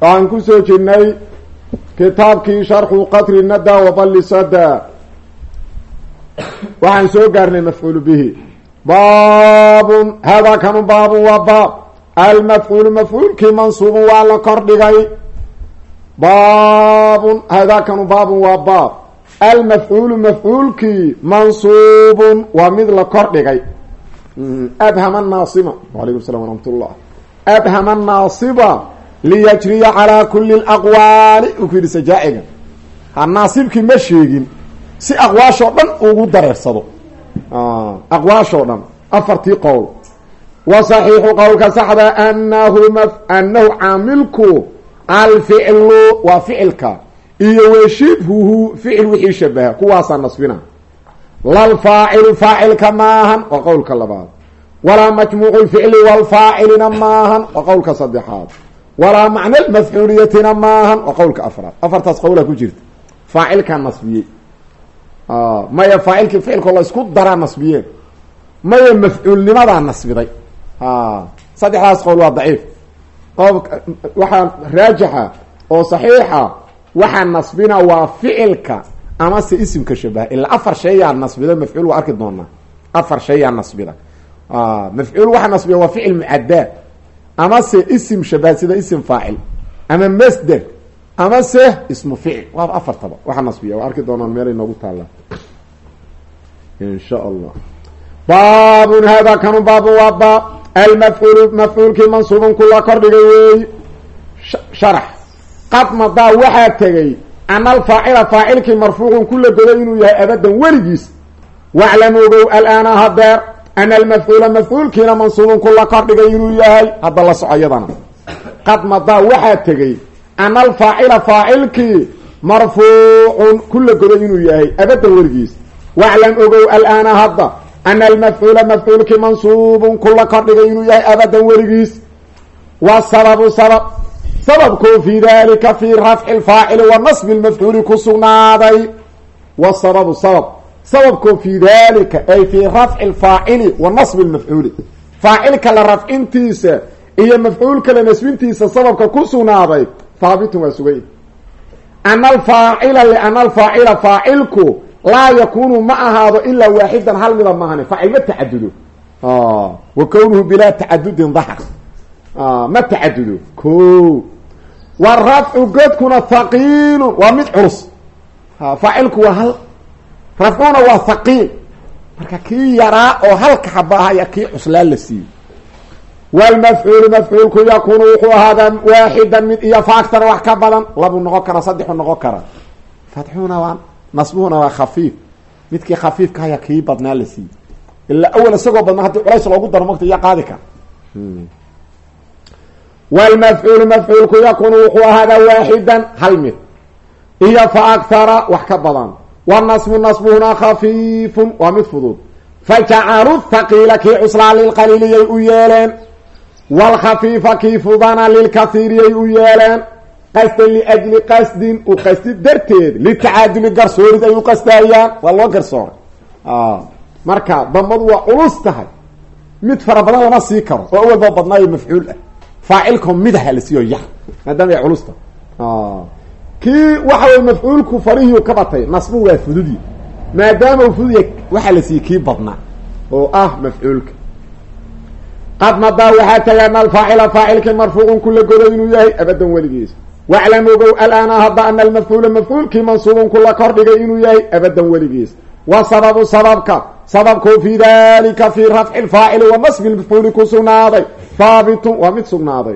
waxaan ku soo jirnay kitaabkii sharxu qatri nada wabali sada waxaan soo gaarnay mafcuul bihi. Baabun haadaa kanu baabun waa baab. Almafcuulu mafcuulkii mansuubun waa la kor dhigay. Baabun haadaa kanu baabun waa baab. Almafcuulu mafcuulkii mansuubun waa mid la kor dhigay. Abhama naasiba. Walaykum salam waraxmat ullah abhama naasiba liyajriya calaa kuli laqwaali uu ku yidhi naasibkii ma sheegin si aqwaashoo dhan ugu dareersado aqwaashoo dhan afartii qowl wa saxiixu qowlka saxda anahu anahu caamilku alficlu waa ficilka iyo weshibhuhu ficil wixii shabaha kuwaasaa nasbina lalfaacilu faacilka maahan waa qowlka labaad walaa majmuucu lficli walfaacilina maahan waa qowlka saddexaad walaa macna lmafcuuliyatina maahan. Waa qowlka afraad. Afartaas qowlaa ku jirta. Faacilkaa nasbiyey. Maya faacilkii ficilkoo la isku daraa nasbiyeen. Maya mafcuulnimadaa nasbiday. Saddexdaas qowl waa daciif. Qowl waxaa raajixa oo saxiixa waxaa nasbina waa ficilka amase isimka shabaha ilaa afar shayaa nasbida mafcuul waa arki doonaa. Afar shayaa nasbida. Mafcuul waxaa nasbida waa ficil mucadaa amase isim shabaha sida isim faacil. Ama masder amase ismu ficil waaba afartaba waxaa nasbiya. Waa arki doonaan meelay noogu taallaa insha allah baabun hada kanu baabun waa baab almafcuulu mafcuulkii mansuubun kula kordhigay weey. Sharax. Qad madaa waxaa tegay ana alfaacila faacilkii marfuucun kula goday inuu yahay abadan weligiis. Waclam ogow hadeer ana almafcuula mafcuulkiina mansuubun kula kordhigay inuu yahay hadda la soco yadana qad madaa waxaa tegay ana alfaacila faacilkii marfuucun kula goday inuu yahay abadan weligiis waclam ogow alaana hadda ana almafcuula mafcuulkii mansuubun kula kordhigay inuu yahay abadan weligiis wa sababu sabab sababkoo fi dalika fi rafci lfaacili wa nasbi lmafcuuli ku sugnaaday wasababu sabab sababkoo fi dalika ay fi rafci lfaacili wa nasbi lmafcuuli faacilka la rafcintiisa iyo mafcuulka la nasbintiisa sababka ku sugnaaday haabitun waa sugay ana alfaacila liana alfaacila faacilku laa yakunu ma ahaado ilaa waaxidan hal mida maahane faacil ma tacadudo wa kownuhu bilaa tacadudin dahar ma tacadudo ko wa rafcu godkuna haqiilun waa mid rafcuna waa haqiil marka kii yaraa oo halka xabahaya kii cuslaa la siiyey. Wlmafcuulu mafcuulku yakunu wuxuu ahaadaa waaxidan mid iyo faagtana wax ka badan. Labuu noqon kara saddexu noqon kara. Fatxuna waa nasbuhuna waa khafiif. Midkii khafiifka haya kii badnaa la siiyey. Ilaa awel isagoo badnaa haddii culays loogu daro mogta iyo qaadi kara. Wlmafcuulu mafcuulku yakunu wuxuu ahaadaa waaxidan hal mid. Iyo fa aktara wax ka badan wanasbu nasbuhuna khafiifun waa mid fudud fajacalu thaqiila kii cuslaa lilqaliiliyay u yeeleen wlkhafiifa kii fudana lilkaiiriyay u yeeleen qasdan liajli qasdin u qasdi darteed litacaaduli garsoorid ay u qasdaayaan waa loo garsooray marka dambadu waa culus tahay mid fara badan lama sii karo oo awalba badnaayo mafcuul ah faacilko midaha la siiyo ya maadaama ay culusta kii waxa way mafcuulku farihii ka batay nasbu waa fududyi maadaama uu fududya waxaa la siiyey kii badnaa oo ah mafcuulka. Qad madaa waxaa tagay ana alfaacila faacilkii marfuucun kula goday inuu yahay abadan weligiis waclam ogow alaana hadda ana almafcuula mafcuulkii mansuubun kula kordhigay inuu yahay abadan weligiis wa sababu sababka sababkoo fi dalika fi rafci lfaacili wa nasbi lmafcuuli ku sugnaaday. Haabitun waa mid sugnaaday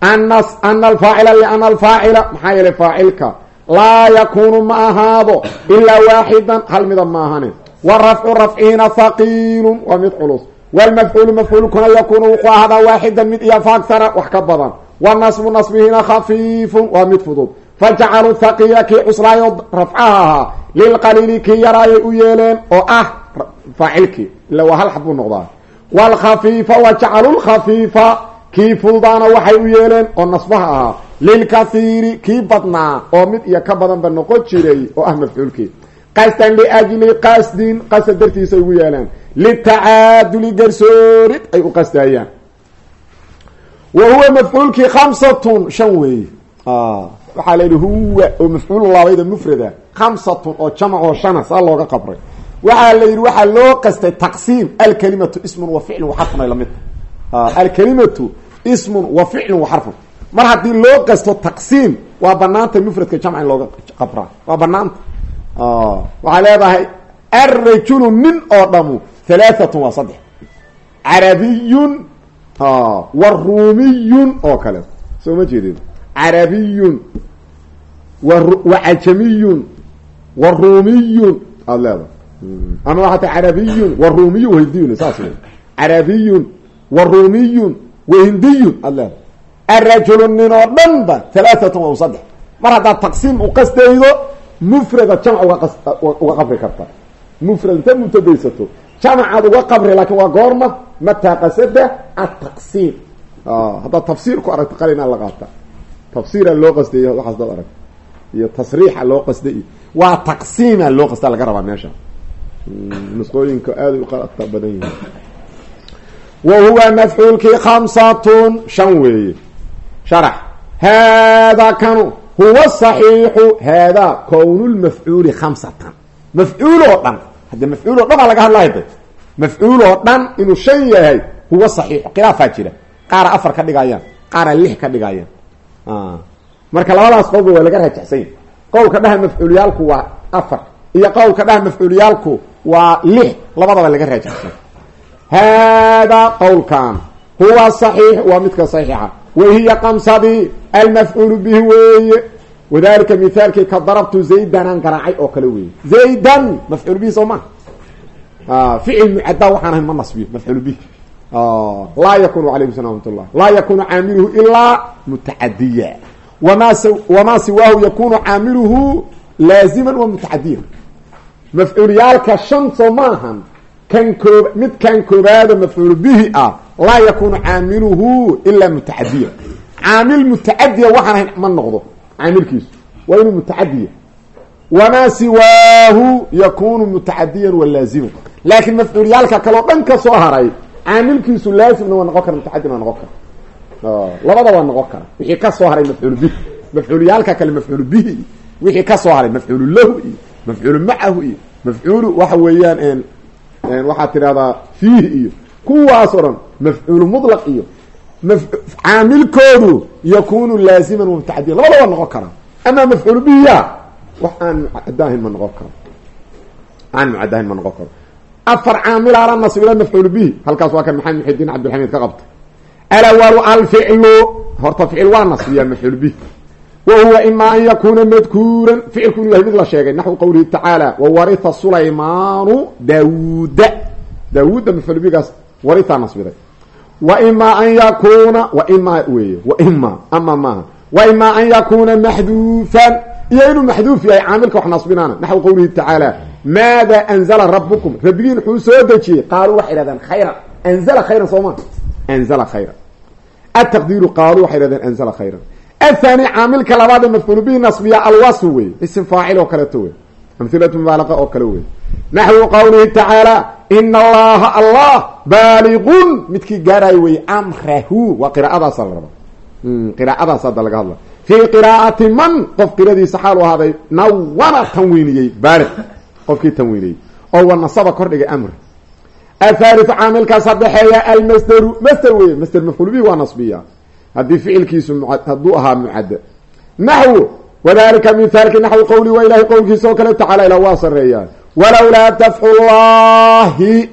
ana alfaacila liana alfaacila maxaa yeelay faacilka laa yakunu ma ahaado ilaa waaxidan hal mida maahane. Wa rafcu rafcihina haqiilun waa mid culus. Wlmafcuulu mafcuulkuna yakunu wuxuu ahaadaa waaxidan mid iyo faaktara wax ka badan. Wa nasbu nasbihina khafiifun. Waa mid fudud. Fajacaluu thaqiya kii cuslaayo rafcaha ahaa lilqaliili kii yaraayay u yeeleen oo ah faacilkii ila hal xad buu noqdaa. Wlkhafiifa wa jacalu lkhafiifa kii fududaana waxay u yeeleen oo nasbaha ahaa. Lilkathiiri kii badnaa oo mid iyo ka badanba noqon jiray oo ah mafcuulkii qasdan liajli qasdin qasda dartiisa ugu yeeleen litacaaduli garsoorid ay u qasdaayaan. Wa huwa mafcuulkii khamsatun shan weeye waxaa la yidhi huwa oo mafcuul laabayda mufrada. Khamsatun oo jamac oo shana saa looga qabray. Waxaa la yidhi waxaa loo qastay taqsiim alkalimatu ismun wa ficlun wa alkalimatu ismun wa ficlun wa xarfun mar haddii loo qasto taqsiim waa banaanta mufradka jamca in looga qabraa. Waa banaanta waxaa leedahay arrajulu nin oo dhamu halaaatun waa saddex. Carabiyun wa ruumiyun oo kale. Soo ma jeedin. Carabiyun wa cajamiyun wa ruumiyun. Aada leedahay. Ama waxaa wa le carabiyun wa ruumiyun wa hindiyun aada leedahay arajulu nin oo dhan ba halaaatun waa saddex. Mar haddaad taqsiim u qasdaydo mufrada jamc uga uga qabri karta. Mufrad inta mubtadaysato jamacaad uga qabri laakiin waa goorma mataa qasada ataqsiim haddaad tafsiir ku aragto qalina la qaata. Tafsiira loo qasday waxaas dad arag. Iyo tasriixa loo qasday iyo waa taqsiima loo qasdaa laga rabaa meesha. Nusqooyinka aaday uqata badan yihiin wa huwa mafcuulkii khamsatun shan weeye sharax haadaa kanu huwa saxiixu haadaa kownulmafcuuli khamsatan mafcuul oo dhan hadde mafcuul oo dhan baa laga hadlaya de mafcuul oo dhan inuu shan yahay huwa saxiixu khilaafaa jira qaara afar ka dhigayaan qaara lix ka dhigayaan marka labadaas qowlba waa laga rajaxsanya qowlka dhaha mafcuuliyaalku waa afar iyo qowlka dhaha mafcuuliyaalku waa lix labadaba laga rajaxsan haadaa qowlkan huwa saxiix waa midka saxiixa wahiya qamsadii almafcuulu bihi weeye wadalika mithaalkii ka darabtu zaydanaan garaacay oo kale weeye zaydan mafcuul bihi soo ma ficil mucaddaa waxaan ahayn ma nasbiyo mafcuul bihi laa yakunu alaykum salam amat llah laa yakunu caamiluhu ilaa mutacadiya wama wamaa siwaahu yakunu caamiluhu laaziman wa mutacadiyan mafcuulyaalka shan soo ma ahan kan koob mid kan koobaada mafcuul bihi ah laa yakunu caamiluhu ilaa mutacadiya caamil mutacadiya waxaan ahayn ma noqdo caamilkiisu. Waa inuu mutacadiya wamaa siwaahu yakunu mutacadiyan wa laaziman laakiin mafcuulyaalka kaleo dhan ka soo haray caamilkiisu laazimna waa noqon kara mutacadin waa noqon kara labada waa noqon kara wixii ka soo haray mafcuul bihi mafcuulyaalka kale mafcuul bihi wixii ka soo haray mafcuulu lahu iyo mafcuulu macahu iyo mafcuulu waxa weeyaan waxaad tidhahdaa fiihi iyo kuwaas o dhan mafcuulu mutlaq iyo caamilkoodu yakunu laaziman wamutacadiyan labada waa noqon karaa ama mafcuulu bihiya wax aan mucadahayn ma noqon karo aan mucadahayn ma noqon karo afar caamilaala nasb ila mafcuul bihi halkaas waa kan maxamed muxidiin cabdilxamiid ka qabta alawalu alficlu horta ficil waa nasbiyaa mafcuul bihi wa huwa ima an yakuna madkuuran ficilku inu yahay mid la sheegay naxwu qowlihi tacaala wawaritha sulaymaanu daawuuda daawuudda mafcuul bihigaas warithaa nasbiday wa ima an yakuna wa ima weeye wa ima ama maaha wa ima an yakuna maxduufan iyo inuu maxduuf yahay caamilka wax nasbinaana naxwu qowlihi tacaala maada anzala rabukum rabbigiin wuxuu soo dejiyey qaaluu waxay ihahdeen khayran anzala khayran soo ma anzala khayran ataqdiiru qaaluu waxay ihahdeen anzala khayran athani caamilka labaad ee mafcuul bihi nasbiya alwasf wey isim faacil oo kaleeto wey amhilatu mubaalaqa oo kale wey naxwu qowlihi tacaala ina allaha allah baaliqun. Midkii gaarayo wey amrahu. Waa qiraa'adaasa la raba qiraa'adaas hadda laga hadla fii qiraa'ati man. Qof qiradiisa xaal u ahaaday nawana tanwiiniyey baaliq. Qofkii tanwiiniyey. Oo wa nasaba kordhigay amri athaaliu caamilka sadexeeya almasderu masder wey masder mafcuul bihi waa nasbiya haddii ficilkiisu hadduu ahaa mucadda naxwu wadalika mithaalki naxwi qowli waa ilahay qowlkiisa oo kale tacaala ila waa sareeyaa walowlaa dafcu llahi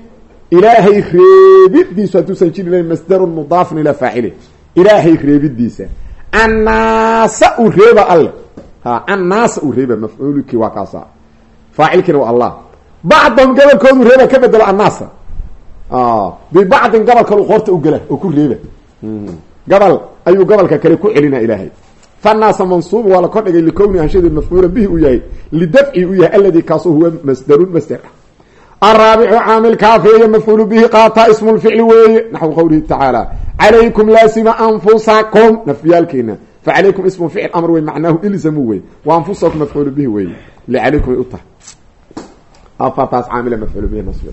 ilaahay reebidiisu hadduusan jiri lahayn masdarun mudaafun ilaa faacili. Ilaahay reebidiisa annaasa uu reeba alle. Ha annaasa uu reeba mafcuulkii waa kaasa faacilkiina waa allah. Bacdahum gobolkoodu reeba ka bedelo annaasa. Bibacdin u oo ku gobol ayuu gobolka kale ku celina ilaahay. Fanaasa mansuub waa la kordhigay likowni anshadeed mafcuulan bihi uu yahay lidafci uu yahay aladi kaasoo huwa masdarun masder ah araabicu caamilkaafeeye mafcuulu bihi qaataa ismu lficli weeye naxwu qowlihi tacaala calaykum laasima anfusakum nafyaalkeena facalaykum ismu ficl amr wey macnaahu ilzamu wey wa anfusakum mafcuulu bihi weeye. Licalaykum ay u tahay. Afartaas caamila bihi nasb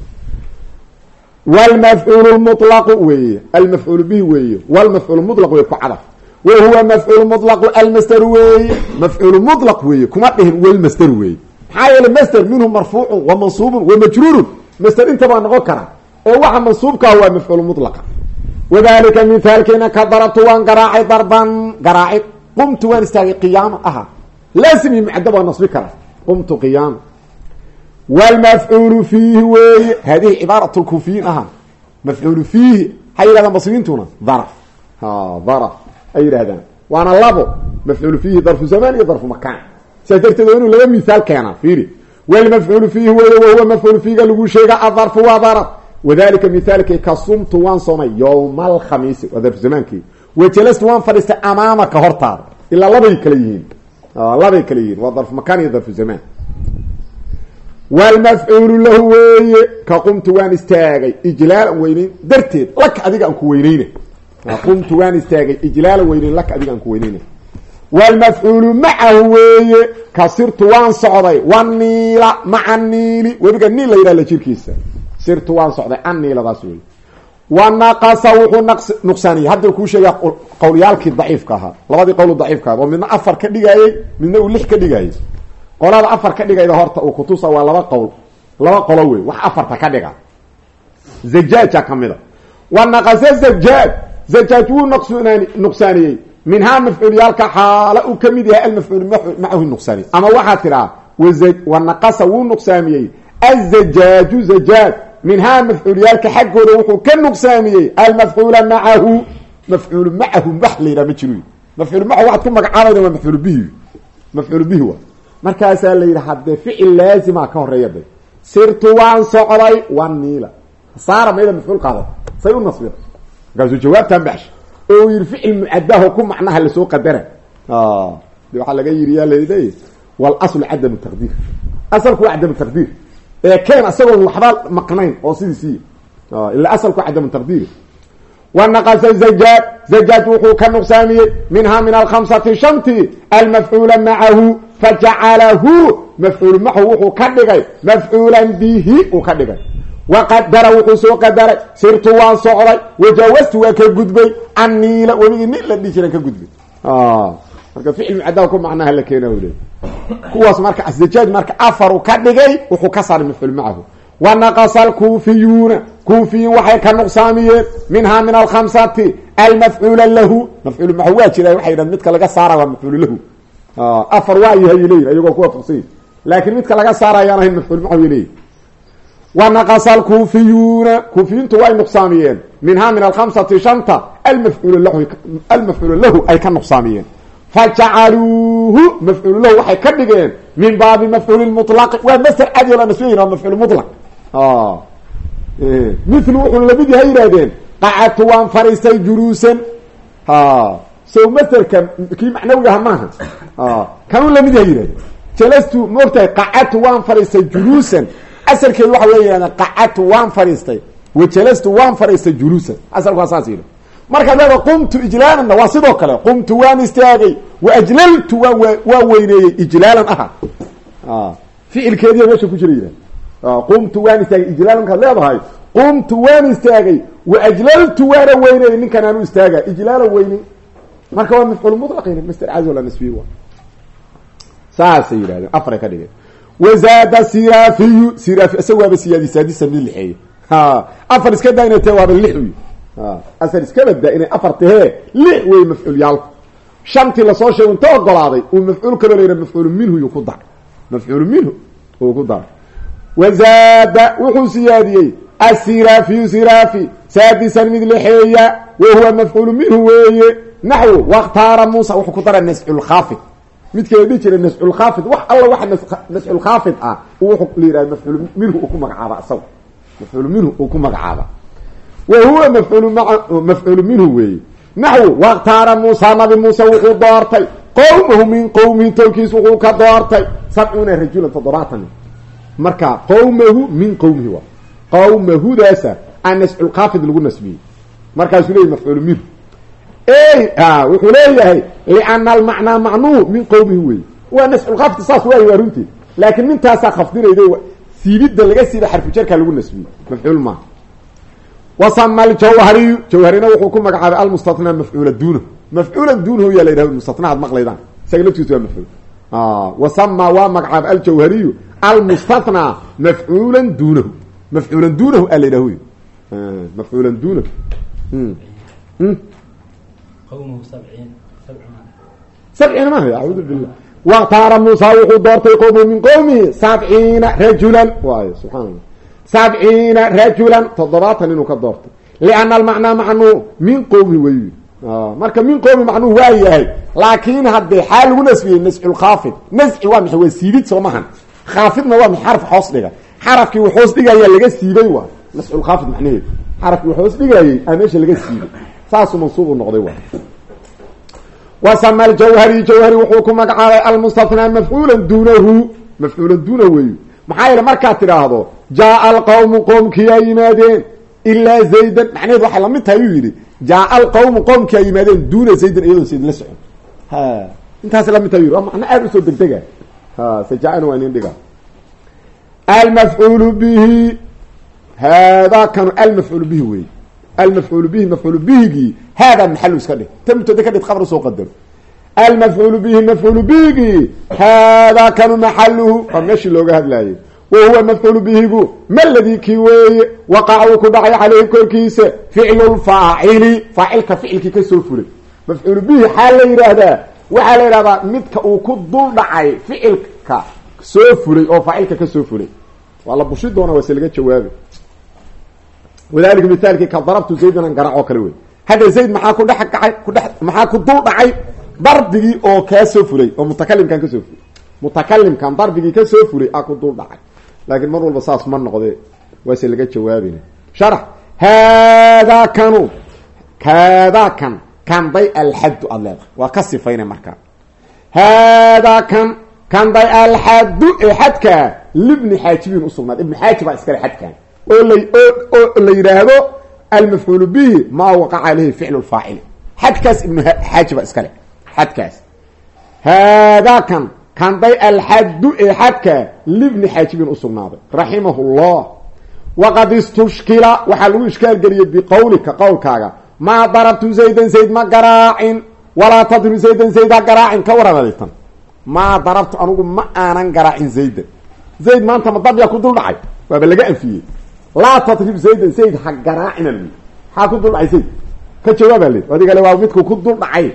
wlmafcuul mulaqu weeye almafcuul bihi weeye wlmafcuul mulaq wey ku cadaf wa huwa mafcuul mulaqu almasderu weeye mafcuul mulaq weeye kuma dhihin walmasderu weeye maxaa yeele masder minhu marfuucun wa mansuubun wa majruurun masder intabaa noqon kara ee waxa mansuubkaa waa mafcuul mulaqa wadalika mithaalkeena ka darabtu waan garaacay darban garaacid qumtu waan istaagay qiyaama aha laazim iyo mucadab waa nasbi kara qumtu qiyaama wlmafcuulu fiihi weeye hadihi cibaarat lkufiyiin aha mafcuulu fiihi waxay yidhahdaan basriintuna daraf daraf ay yidhahdaan waana labo mafcuulu fiihi darfu zamaan iyo darfu makaan sidaas darteed waa inuu laba mithaal keenaa fiiri wlmafcuulu fiihi weeye wahuwa mafcuulu fiiga lagu sheega adarfu waa daraf wadalika mithaalkii ka sumtu waan soomay yowma alkhamiisi waa darfu zamaankii wajalastu waan fadhiistay amaamaka hortaada ilaa labay kala yihiin labay kala yihiin waa darfu makaan iyo darfu zamaan wlmafcuulu lahu weeye ka qumtu waan istaagay ijlaalan weyneyn darteed laka adiga aan ku weyneyna qumtu waan istaagay ijlaalan weyneyn laka adiga aan ku weyneyna wlmafcuulu macahu weeye ka sirtu waan socday waniila maca niili webiga niil la yidhah la jirkiisa sirtu waan socday aniiladaas wey wanaqasa wuxuu nuqsaaniyey hadda kuu sheegaa qowlyaalkii daciifka ahaa labadii qowl daciifka aha oo midna afar ka dhigaayey midna uu lix ka dhigaayey qolada afar ka dhigayda horta uu kutusa waa laba qowl. Laba qolo wey wax afarta ka dhiga. Zajaaja ka mida wa naqase zajaaj. Zajaaj wuu nqsn nuqsaaniyey. Minhaa mafcuulyaalka xaala uu ka mid yahay almafcuul macahu nuqsaaniy ama waxaa tidhaa wa naqasa wuu nuqsaamiyey azajaaju zajaaj. Minhaa mafcuulyaalka xaggooda wuxuu ka nuqsaamiyey almafcuula macahu mafcuulu macahu wax la yidhaha ma jiro mafcuul macahu waxaad ku magacaabayda waa mafcuul bihi. Mafcuul bihi markaasaa la yidhi haddee ficil laazima ka horreeya de sirtu waan socday waan niila. Saara mayda mafcuul qaada say u nasbida markaasuu jawaabtaan baxsha. Oo yidhi ficil mucadaho ku macnaha la soo qadara de waxaa laga yidhi yaa laleeyahy walaslu cadamu taqdiir. Asalku waa cadamu taqdiir. Ee keen isagoon waxba maqnayn oo sidiisii ila asalku cadamu taqdiir wanaqasa zajaaj zajaaj wuxuu ka nuqsaamiyey minhaa min alkhamsati shanti almafcuula macahu fajacalahu mafcuul macahu wuxuu ka dhigay mafcuulan bihi uu ka dhigay. Waqadara wuxuu soo qadaray sirtu waan socday wajawastu waa ka gudbay anniila webigii nin la dhihi jiran ka gudbay. Marka ficil mucadaha ku macnaha la keena le kuwaas marka zajaaj marka afaru ka dhigay wuxuu ka saaray mafcuul macahu wanaqasa alkuufiyuuna kuufiyiin waxay ka nuqsaamiyeen minhaa min alkhamsati almafcuula lahu mafcuul macahu waa jira waxay yidhahan midka laga saara waa mafcuul lahu afar waa yahay leeyihiin ayagoo kuwa fuqsay laakiin midka laga saarayaan ahayn mafcuul macahu leeyihiin wanaqasa alkuufiyuuna kuufiyiintu way nuqsaamiyeen minhaa min alkhamsati shanta almafcuul lahu almafcuul lahu ay ka nuqsaamiyeen fajacaluuhu mafcuul lahu waxay ka dhigeen min baabi mafcuuli mulaqi waa masder cadi o la nasbiyin waa mafcuul mulaq mithlu wuxuu la mid yahay yihahdeen qacadtu waan fariistay juluusan. Sow masderka kii macnawigaha maaha. Kanuu la mid yahay yihahdeen jalastu maogtahay qacadtu waan fariistay juluusan. Asalkeedu waxa wey yihahdeen qacadtu waan fariistay. Wajalastu waan fariistay juluusan. Asalku waa saas yidhi. Markaad leeda qumtu ijlaalanna waa sidoo kale qumtu waan istaagay waajlaltu waan waa weyneeyey ijlaalan aha ficilkeediya meesha ku qumtu waan istaagay ijlaalan markaad leedahay qumtu waan istaagay waajlaltu waana weyneeyey ninkan aan u istaaga ijlaalan weyney marka waa mafcuul mulaqin master cazo la nasbiye wa saasay yidhahdeen afaray ka dhigeen. Wazaada sirafiyu sirafi isaga waaba siyaadi saadisa mid lixeeye afar iska daa inay tahe waaba asar iska badaa inay afar tahee lix wey mafcuulyaalku shantii la soo sheego inta ogolaaday uu mafcuul kaloo la yidhaha mafcuulu minhu yuu ku dar. Mafcuulu minhu uu ku dar wazaada wuxuu siyaadiyey asirafiyu sirafi saadisan mid lexeeya wa huwa mafcuulu minhu weeye naxwu wakhtaara muusa wuxuu ku dara nasculkhaafid midkala dhihi jira nasculkhaafid wax alla waxa nasculkhaafid ah wuxuu la yidhaha mafcuul minhu uu ku magacaaba isaga mafcuulu minhu uu ku magacaaba wa huwa mafcuul mafcuulu minhu weeye naxwu wakhtaara muusa nabi muuse wuxuu doortay qowmahu min qowmihi tolkiis wuxuu ka doortay sabcuuna rajulan toddobaatan marka qowmahu min qowmihi waa qowmahudaasa aan nasculkaafid lagu nasbiyey. Markaasuu leeyay mafcuulu minhu wuxuu leeyahay liana almacnaa macnuu min qowmihi wey. Waa nasculkaafidka saas waayo waa runtii. Laakiin mintaasaa khafdinayda siibidda laga siiba xarfujarkaa lagu nasbiyey. Mafcuul maaha wasama aljawhariyu jawharina wuxuu ku magacaabay almustatnaa mafcuula duunahu mafcuulan duunahu yaa la yidhahda mustatnahaad maqlaydaan. Isaga laftiisu waa mafcuul. Wasama waa magacaabay aljawhariyu almustathnaa mafcuulan duunahu mafcuulan duunahu aa la yidhah wy mafcuulan duunahu sabciina maaha acuudu billah waqtaara muusa wuxuu doortay qowmu min qowmihi sabciina rajulan waayo subxana allah sabciina rajulan toddobaatan inuu ka doortay liana almacnaa macnuu min qowmi wey marka min qowmi macnuu waa yahay laakiin haddee xaa lagu nasbiyey nasculkhaafid nasci waa maxay waa siibid soo mahan khaafidna waa xaraf hoos dhiga. Xarafkii uu hoos dhigayaa laga siibay waa. Nasculkhaafid macnaheedu xarafkii uu hoos dhigayay aa meesha laga siibay. Saasuu mansuubu noqday waa. Wasama aljawhari jawhari wuxuu ku magacaabay almustathnaa mafcuula duunahu. Mafcuula duunahu wey maxaa yeele markaad tidhaahdo jaaa alqawmu qoomkii ay yimaadeen ilaa zaydan. Macnaheed waxay la mid tahay uu yidhi jaaa alqawmu qoomkii ay yimaadeen duuna zaydan iyadoon zayd la socon. Intaas la mid tahay yidhi. Waa ha sajaa-ana waa inin dhiga almafcuulu bihi haadaa kanu almafcuulu bihi wey almafcuulu bihi mafcuulu bihigii haadaa maxalu iska dhig. Ta mubtada ka dhig qabr u soo qadaro almafcuulu bihi mafcuulu bihigii haadaa kanu maxaluhu waa meeshii looga hadlaayey. Wa huwa mafcuulu bihigu ma ladii kii weeye? Waqaca uu ku dhacay caleyhi korkiisa ficlu lfaacili faacilka ficilkii ka soo fulay. Mafcuulu bihi xaa la yidhaahdaa waxaa la yidhahdaa midka uu ku dul dhacay ficilka soo fulay oo faacilka ka soo fulay. Waa la bushi doona waa se laga jawaabi wadalika mithaalkii ka darabtu zaydan garac oo kale wey hadda zayd maxaa ku dhex kacay ku dhex maxaa ku dul dhacay darbigii oo kaa soo fulay oo mutakalimkan ka soo fulay. Mutakalimkan darbigii ka soo fulay a ku dul dhacay. Laakiin mar walba saas ma noqde waase laga jawaabina sharax haadaa kanu haadaa kan kanday alxaddu aada leedahay waa ka sifayna markaa haadaa kan kanday alxaddu ee xadkaa libni xaajibiin usugnaad ibni xaaji baa iskale xadkan oo la oo la yidhaahdo almafcuulu bihi maa waqaca aleyhi ficlu lfaacili xadkaas ibnu xaaji baa iskale xadkaas haadaa kan kanday alxaddu ee xadka libni xaajibin usugnaaday raximahu llah waqad istushkila waxaa lagu ishkaal geliyey biqowlika maa darabtu zaydan zayd ma garaacin walaa tadrib zaydan zayd ha garaacin ka waran adeegtan. Maa darabtu anugu ma aanan garaacin zaydan. Zayd maanta ma dabya ku dul dhacay? Waaba laga anfiyey. Laa tadrib zaydan zayd ha garaacina l maxaa ku dul dhacay zayd. Ka jawaaba le adiga le waa midku ku dul dhacay.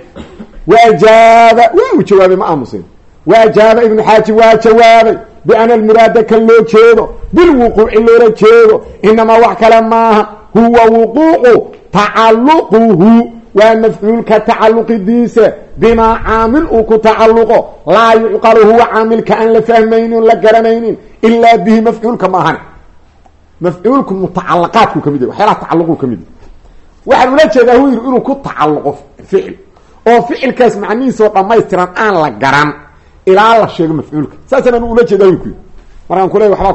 Waajaaba waa uu jawaabay ma aamusin. Waajaaba ibnu xaaji waa jawaabay. Biana almuraada kan loo jeedo bilwuquuci loola jeedo. Inamaa wax kale maaha huwa wuquucu tacaluquhu waa mafcuulka tacaluqidiisa bimaa caamil uu ku tacaluqo laa yucqalu huwa caamilka aan la fahmaynin la garanaynin ilaa bihi mafcuulka maahan mafcuulku mutacalaqaadku ka mid yahy waxyaalaha tacaluqu ka mid yahy waxaan ula jeedaa hu yidhi inuu ku tacaluqo ficil. Oo ficilkaas macnihiisoo dhammaystiran aan la garan ilaa la sheego mafcuulka. Saasaan anu ula jeeda ku yidhi. Markaan ku leey waxbaa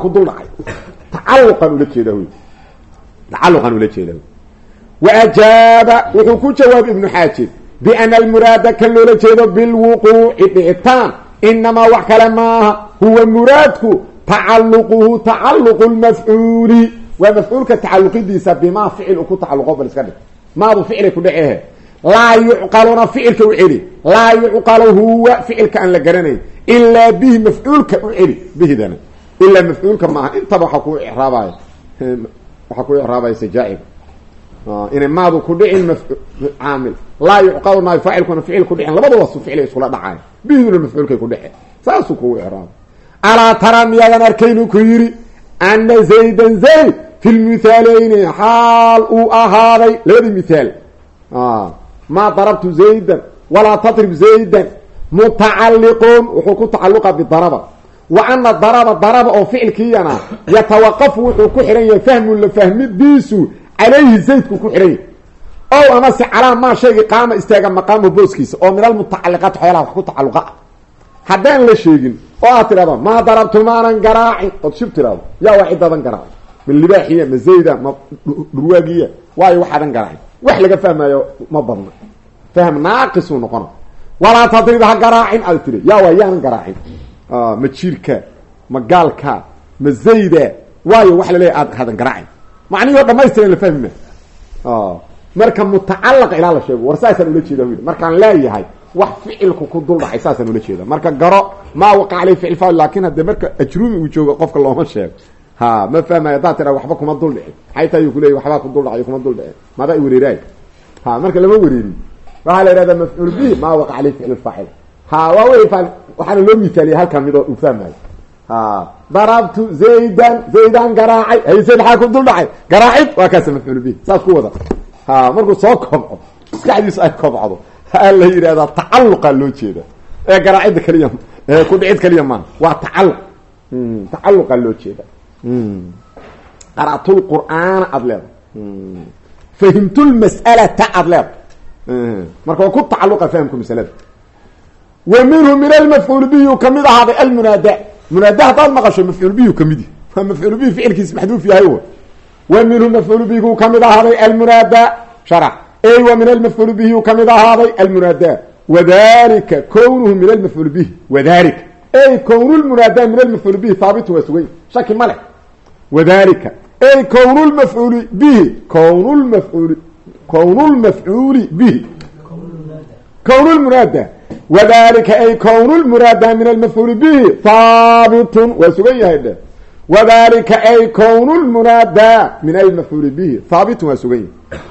ajaaba wuxuu ku jawaabay ibnu xaajib biana almuraada kan loola jeedo bilwuquuci dhicitaan inamaa wax kale maaha huwa muraadku tacaluquhu tacaluqu lmafcuuli waa mafcuulka tacaluqidiisa bimaa ficil u ku tacaluqo bal iska dhig maadu ficilay ku dhecehe laa yucqaluna ficilka u celi laa yucqalu huwa ficilka aan la garanayn ilaa bihi mafcuulka u celi bihidana ilaa mafcuulka maaha ku raabay inay maadu ku dhicin caamil. Laa yucqalu maayo faacilkuna ficil ku dhicin. Labadaba ficilay iskula dhacaay bihiduna mafcuulkay ku dhece saasuu kugu icraaba alaa tara miyaadan arkaynu ku yidhi ana zaydan zayd fi lmithaaleyni xaal uu ahaaday labadii mithaal. Maa darabtu zaydan walaa tadrib zaydan mutacalliqun wuxuu ku tacaluqa bidaraba. Wa ana daraba daraba oo ficilkiiyana yatawaqafu wuxuu ku xihan yahay fahmu la fahmidiisu calayhi zaydku ku xihan yahay ow amase calaa maa shaygii qaama istaaga maqaamu booskiisa oo min almutacaliqaati xoolaha wax ku tacaluqa ah. Haddaan la sheegin oo aad tidhahdo maa darabtu maanan garaacin ood shib tidhahdo yaa waa cidadan garaaci ma libaaxiya ma zayda ma dhurwaagiya waayo waxaadan garaacin. Wax laga fahmayo ma badna. Fahm naaqisuu noqona walaa tadrib ha garaacin aad tiri yaa waa yaanan garaacin. Ma jiirka ma gaalka ma zayda waayo wax laleeyahy aad hadan garaacin macnihii o dhamaystiran la fahmi ma marka mutacalaqa ilaa la sheego war saasaan ula jeeda yidhi markaan leeyahay wax ficilku ku dul dhacay saasaan ula jeeda marka garo maa waqa aley ficil faal laakin haddee marka ajruumi uu joogo qofka looma sheego. Ha ma fahmayo haddaad tira waxba kuma dul dhicin maxay tahay ku leeyay waxbaa ku dul dhacay kuma dul dhicin maadaa wereeraay ha marka lama wereerin waxaa la yihahdaa mafcuul bihi maa waqa aley ficil faacil ha waa fa waxaana loo misaaliya halkaa midoo uu fahmayo darabtu zaydan zaydan garaacay hay zayd maxaa ku dul dhacay garaacid waa kaasa mafcuul saas ku wada markuu soo kobco maskaxdiisu ay kobcdo aa la yidhahdaa loo jeeda ee garaacidda keliya ku dhicid keliya maa waa tacaluq tacaluqa loo jeeda qara'tul qur'aana aada leeda fahimtulmas'alata aada leeda marka waa ku tacaluqa fahamka masalada wa minhu min almafcuul bihi u ka mid ahaaday almunaada munaada haddaad maqasho mafcuul bihi ka mid yahy mafcuul bihi ficilkiis maxduuf yahay wa minhu mafcuul bihi u ka mid ahaaday almunaada sharac ey wa min almafcuul bihi u ka mid ahaaday almunaada wadalika kownuhu min almafcuul bihi wadalika ey kownu lmunaada min almafcuul bihi haabitun waa sugay shaki ma leh wadalika ey kownu lmafcuuli bihi kownu lmafcuuli kownu lmafcuuli bihi kownu lmunaada wadalika ay kownu lmunaada min almafcuuli bihi haabitun waa sugan yahay dhe wadalika ay kownu lmunaada min almafcuuli bihi haabitun waa sugan yahay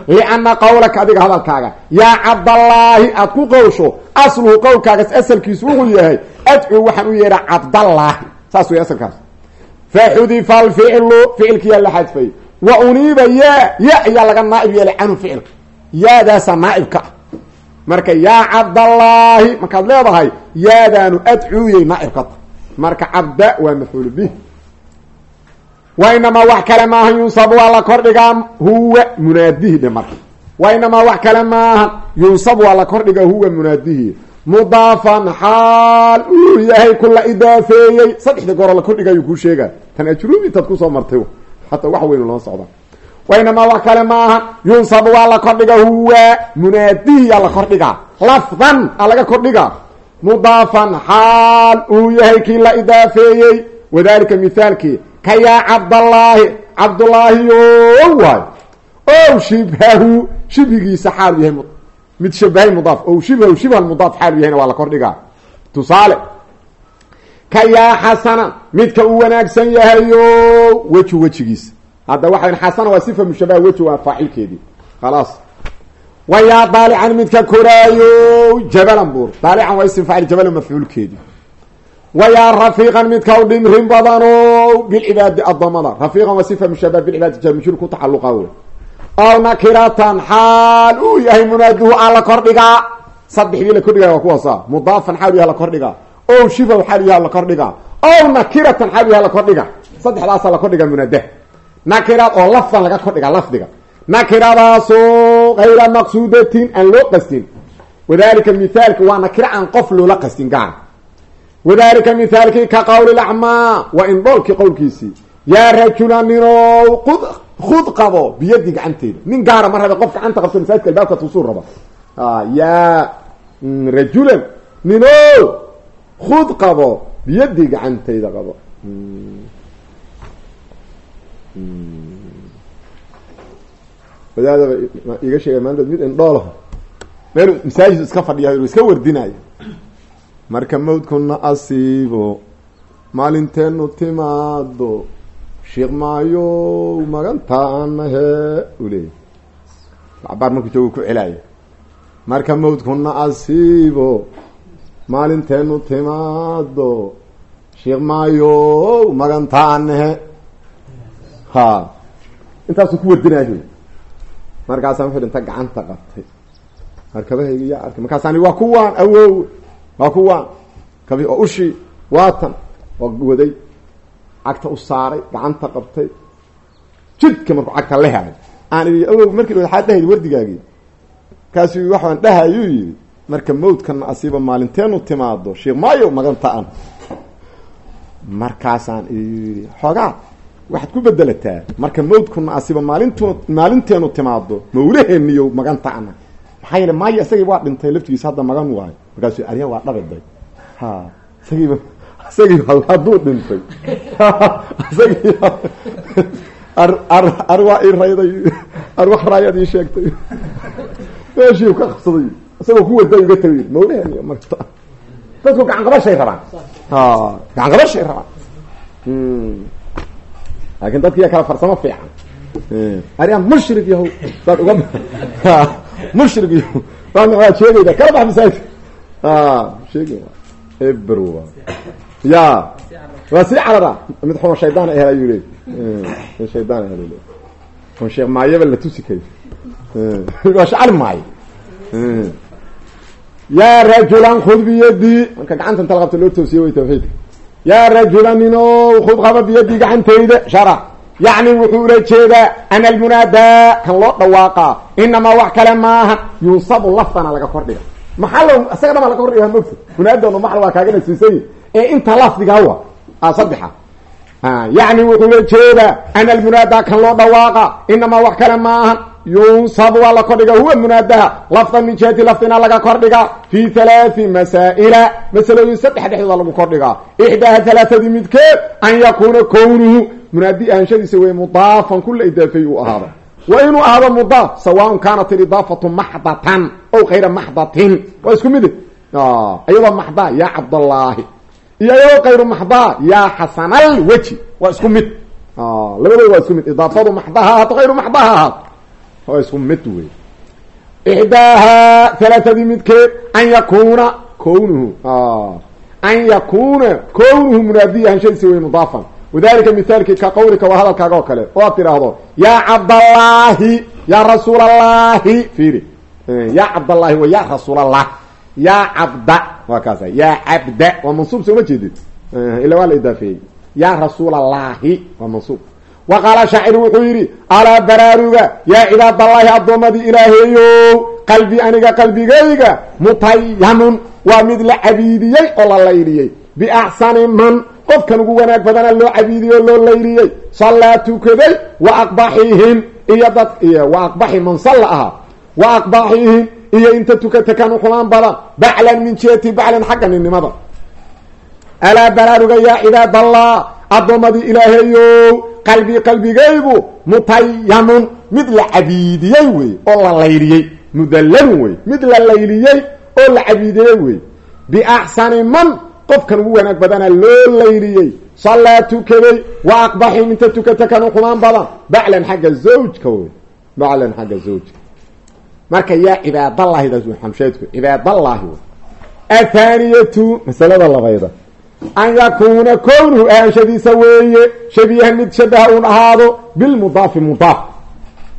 lianna qowlaka adiga hadalkaaga yaa cabdallaahi aad ku qowsho asluhu qowlkaagaas asalkiisu wuxuu yahay adcuu waxaan u yeedhaa cabdallaahi saas wey asalkaas faxudifa alficlu ficilkiyaa la xadfay wa uniiba yaa ya ayaa laga naaib yeelay canhu ficilka yaadaasaa naaibka ah marka yaa cabdallaahi markaad leedahay yaadaanu adcuuyay naaibka ta marka cabda waa mafcuul bih. Wa inamaa wax kale maaha yunsab waa la kordhigaa huwa munaadihi dhe marka. Wa inamaa wax kale maaha yunsab waa la kordhigaa huwa munaadihi mudaafan xaal uu yahay ku la idaafeeyey. Saddexda gooroo la kordhigayuu kuu sheegaa. Tan ajruumi intaad ku soo martay hataa wax weynu loo socda wa inamaa wax kale maaha yunsab waa la kordhigaa huwa munaadihi yaa la kordhigaa lafdan aa laga kordhigaa mudaafan xaal uu yahay kii la idaafeeyey wadalika mithaalkii ka yaa cabdallaahi cabdullaahiyo waay o shibhahu shibhigiisa xaalu yahay mid shabahay mudaaf o shibhahu shibha mudaaf xaalu yahayna waa la kordhigaa tusaale midka uu wanaagsan yahayo wejigiisa hadda waxayn xasana waa sifa mushabaha weji waa faacilkeedii. Khalaas. Wa yaa daalican midka koraayo jabalan buur. Daalican waa ism faacil jabalan mafcuulkeedii. Wa yaa rafiiqan midka u dhimrin badano bilcibaadi addamada. Rafiiqan waa sifa mushabaha bilcibaadi jarmujur ku tacaluqa wey aw nakiratan xaal uu yahay munaaduhu aa la kordhigaa saddexdii la kordhigaya waa kuwaasa mudaafan xaal yaha la kordhigaa ow shifaw xaal yaha la kordhigaa ow nakiratan nakiraad oo lafdan laga kordhigaa lafdiga nakiradaasoo hayra maqsuudatin aan loo qastin wadalika mithaalki waa nakira aan qof loola qastin gaar wadalika mithaalkii ka qowli lacmaa waa indhoolkii qowlkiisii yaa rajula ninow qud khud qabo biyadi gacanteeda nin gaara ma rabe qof gacanta qabto masaajidka albaabka tuusuu raba yaa rajulan ninow khud qabo biyadi gacantayda qabo wadaadaba iga sheega maanta mid indhoolaho meel masaajid iska fadhiya iska wardinayo. Marka mawdkuna asiibo maalinteenu timaado sheekh maayo magantaanahe u leeyay cabaar markuu jooga ku celaayo marka mawdkuna asiibo maalinteenu timaado sheekh maayo magantaanahe ha. Intaasuu ku wardinaayo markaasaan wuxu inta gacanta qabtay. Markabahayga yaa arkay. Markaasaan waa kuwaan awow. Waa kuwaan kabi oo ushi waatan oo waday. Cagta u saaray gacanta qabtay. Jidka markuu cagta la helay. Aan ii awow markii waxaad dhahayd wardigaagii. Kaasuu waxaan dhahayuu yidhi marka mawdkana asiiba maalinteenu timaado sheekh maayo maganta an markaasaan yidhi xoogaa waxaad ku bedelataa marka mawdkuna asiiba maalintu maalinteenu timaado mawlaheeniyo maganta ana maxaa yeele maayo isagii waa dhintay laftigiisa hadda magan waayo. Markaasuu arya waa dhabiday ha isagiiba isagii hadduu dhintay. Isagii ar ar ar waa ii sheegtay. Meeshii ka qabsaday isagoo ku wada uga tagay mawlaheeni marta dadku gacan qabashay rabaan. Gacan qabashay rabaan laakin dadkiya kala farsamo fiican. Aryaa mushrik yahow saad uga mushrik yahow waad sheegayda kala bax masaajid. Sheegi eber ya waa sii mid xuma shaydaan ehel ayuu leey shaydaan ehel le on sheekh maayaba la tusi kari waa yaa rajulan khud biyadii marka gacanta inta loo toosiye way tawxiidka yaa rajulan nino khud qaba biyadii gacantayda. Shara. Yacni wuxuu ula jeedaa ana almunaadaa. Kan loo dhawaaqa. Inamaa wax kale maaha. Yunsabu laftana laga kordhiga maxaa lo isaga dhamaa laga kordhiga mogta munaadano maxal waa kaaga nasiisany ee inta lafdigawa a saddexa. Yacni wuxuu ula jeedaa ana almunaadaa. Kan loo dhawaaqa. Inamaa wax kale maaha yunsab waa la kordhiga huwa munaadaha lafdan min jihati lafdina laga kordhigaa fi halaai masaa'ila. Masalooyin saddex dhexdooda lagu kordhigaa ixdaaha halaaadii midkeed an yakuuna kownuhu. Munaadi ahanshadiisa wey mudaafan kula idaafeey uu ahaado. Wa inuu ahaado mudaaf sawaaun kaanat ilidaafatu maxdatan ow kayra maxdatin. Waa isku mid iyadoo maxda yaa cabdallaahi. Iyo iyadoo kayru maxda yaa xasanal weji. Waa isku mid. Labadooda waa isku mid. Idaafadu maxda ha ahaato kayru maxda ha ahaato waa isku mid wey ixdaaha halaaadii midkeed an yakuuna kownuhu an yakuuna kownuhu munaadiya ahanshadiisa wey mudaafan wadalika mithaalkii ka qawlika waa hadalkaaga oo kale oo aad tidhaahdo yaa cabdallaahi yaa rasuulallahi fiiri yaa cabdallaahi wa yaa rasuulallah yaa cabda waa kaasa yaa cabda waa mansuub sooma jeedid ila waa la idaafeeyey yaa rasuulallahi waa mansuub wa qaala shaaciru wuxuu yidhi alaa baraaruga yaa cibaadallaahi addoommadii ilaaheeyow qalbi aniga qalbigayga mutayamun waa mid la cabiidiyey oo la layliyey biaxsani man qofkan ugu wanaag badana loo cabiidiyey oo loo layliyey sallaa tukaday wa aqbaxihim iyo dad iyo wa aqbaxi man salla ahaa wa aqbaxihim iyo inta tukata kan uxumaan badan baclan min jihati baclan xagga ninnimada alaa baraaruga yaa cibaadallah addoommadii ilaaheeyow qalbi qalbigaygu mutayamun mid la cabiidiyey wey oo la layliyey mudallalun wey mid la layliyey oo la cabiidiyey wey. Biaxsani man qofkan ugu wanaag badana loo layliyey. Sallaa tukaday wa aqbaxim inta tukata kan uxumaan badan. Baclan xagga zawjka wey baclan xagga zawjka. Marka yaa cibaadallahi daas xamsheedku cibaadallaahi wey. Athaaniyatu an yakuuna kownuhu ahanshadiisa weeye shabiihan mid shabaha un ahaado bilmudaafi mudaaf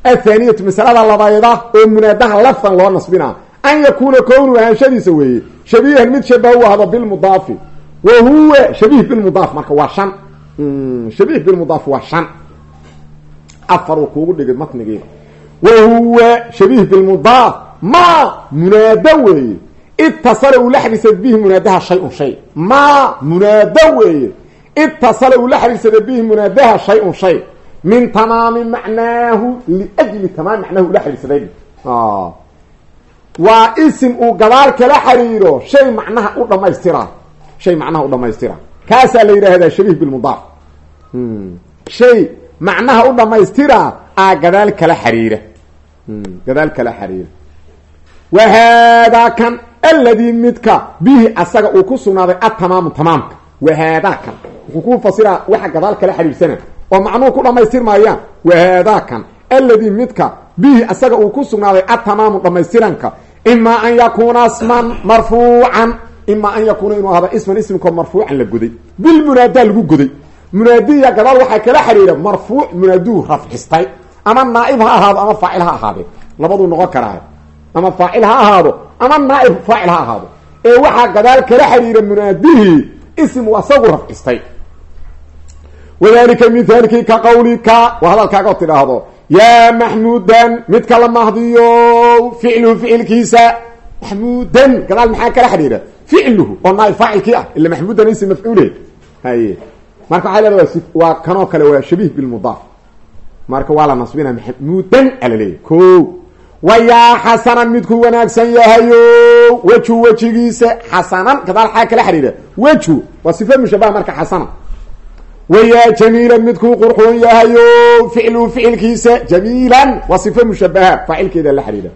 athaaniyatu masalada labayda oo munaadaha lafdan loo nasbina an yakuuna kownuhu ahanshadiisa weeye shabiihan mid shabaha u ahaado bilmudaafi wa huwa shabiih bilmudaaf marka waa shan shabiih bilmudaaf waa shan afar uu kuugu dhigay matnigeeda wa huwa shabiih bilmudaaf ma munaado weeye itasala uu la xiriirsaday bihi munaadaha shay-un shay. Maa munaado weeye. Itasala uu la xiriirsaday bihi munaadaha shay-un shay. Min tamaami macnaahu liajli tamaami macnaahu ula xiriirsaday waa isim uu gadaal kala xiriiro shay macnaha u dhamaystira. Shay macnaha u dhamaystira. Kaasaa la yidhaahdaa shabiih bilmudaaf shay macnaha u aa gadaal kala xiriira. Gadaal kala xiriira. Wa kan alladii midka bihi asaga uu ku sugnaaday atamaamu tamaamka wahaadaa kan wuxuu ku fasiraa waxa gadaal kala xiriirsana oo macnuhu ku dhamaystirmaayaan wahaadaa kan alladii midka bihi asaga uu ku sugnaaday atamaamu dhamaystiranka imaa an yakuuna isman marfuucan imaa an yakuuna inuu ahada isman ismkoo marfuucan la goday bilmunaadaa lagu goday munaadiya gadaal waxaa kala xiriira marfuuc munaaduu rafcistay ama naaib ha ahaado ama faacil ha ahaadee labaduu noqon karaa ama faacil ha ahaado ama naaib faacil ha ahaado. Ee waxaa gadaal kala xiriira munaadihii ism asagu rafcistay. Wadalika mithaalkii ka qawlika waa hadalkaaga oo tidhaahdo. Yaa maxmuudan midka la mahdiyo ficluhu ficilkiisa. Maxmuudan gadaal maxaa kala xidhiidha ficluhu oo naay faacilkii ah ila maxmuudan isi mafcuule haye. Marka waxaa leeda waa kanoo kale waa shabiih bilmudaaf marka waa la nasbina maxmuudan ala leeyahy ko wa yaa xasanan midkuu wanaagsan yahayo. Weju wejigiisa xasanan gadaal xaa kala xidhiidha. Weju waa mushabaha marka xasanan wayaa jamiilan midkuu qurxoon yahayo. Ficluhu ficilkiisa jamiilan waa mushabaha faacilkeeda la xidhiidha.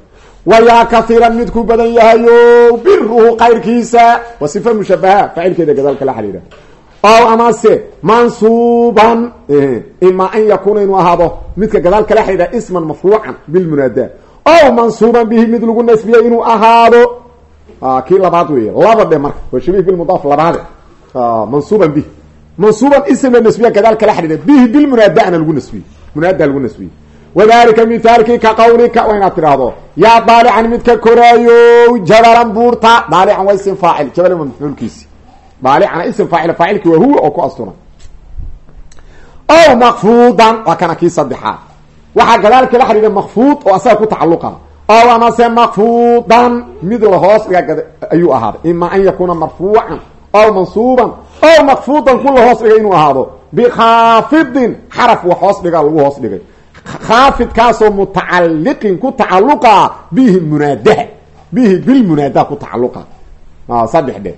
Wayaa kaiiran midkuu badan yahayo. Biruhu qayrkiisa waa mushabaha faacilkeeda gadaalka la xidhiidha. Ow amase mansuuban imaa an yakuuna inuu ahaado. Midka gadaal kala xidhiidha isman mafruucan bilmunaada ow mansuuban bihi mid lagu nasbiyey inuu ahaado. Kii labaad weeye laba dhe marka waa shabiih bilmudaaf labaade mansuuban bihi. Mansuuban ism la nasbiya gadaal kala xidhiidha bihi bilmunaadana lagu nasbiyey munaada lagu nasbiyey wadalika mithaalkii ka qawlika waa inaad tidhaahdo yaa daalican midka koraayo jabalan buurta. Daalican waa ism faacil jabalan waa mafcuulkiisi daalicana ism faacil faacilki waa huwa oo waxaa gadaal kala xidhiidha makfuud oo asaga ku tacaluqa ow amase makfuudan? Mid lahoos dhiga ayuu ahaaday. Ima an yakuuna marfuucan ow mansuuban ow makfuudan ku lahoos dhigay inuu ahaado. Bikhaafidin xaraf wax hoos dhiga lagu hoos dhigay. Khaafidkaasoo mutacaliqin ku tacaluqa bihi munaadaha bihi bilmunaadaha ku tacaluqa saddex dhe